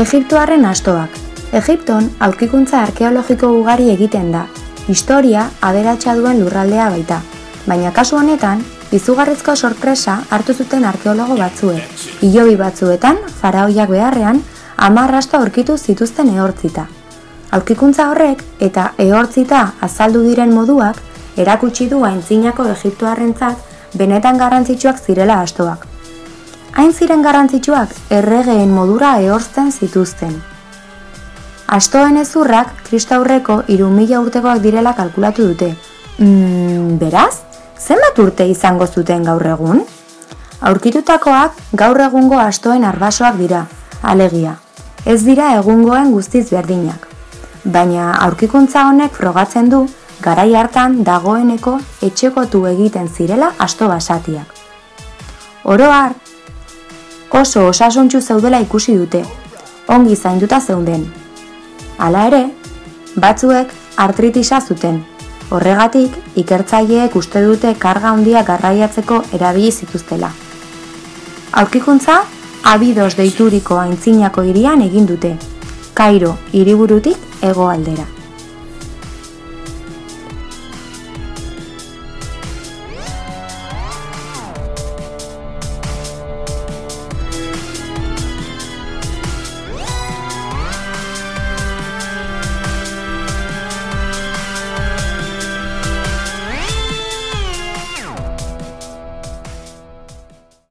Egiptoaren astoak. Egipton aurkikuntza arkeologiko ugari egiten da. Historia aberatsa duen lurraldea baita. Baina kasu honetan, izugarrizko sorpresa hartu zuten arkeologo batzuek. Ilobi batzuetan, faraoiak beharrean, amarrasto aurkitu zituzten ehortzita. Aurkikuntza horrek eta ehortzita azaldu diren moduak erakutsi du aintzinako Egiptoarrentzat benetan garrantzitsuak zirela astoak. Hain ziren garrantzitsuak erregeen modura ehortzen zituzten. Astoen ezurrak kristaurreko iru mila urtekoak direla kalkulatu dute. Mm, beraz, zenbat urte izango zuten gaur egun? Aurkitutakoak gaur egungo astoen arbasoak dira, alegia. Ez dira egungoen guztiz berdinak. Baina aurkikuntza honek frogatzen du, garai hartan dagoeneko etxekotu egiten zirela asto basatiak. Oroar, oso osasuntxu zeudela ikusi dute, ongi zainduta zeuden, Hala ere, batzuek artritisa zuten. Horregatik, ikertzaileek uste dute karga handia garraiatzeko erabili zituztela. Aurkikuntza, abidos deituriko aintzinako irian egin dute. Kairo, hiriburutik ego aldera.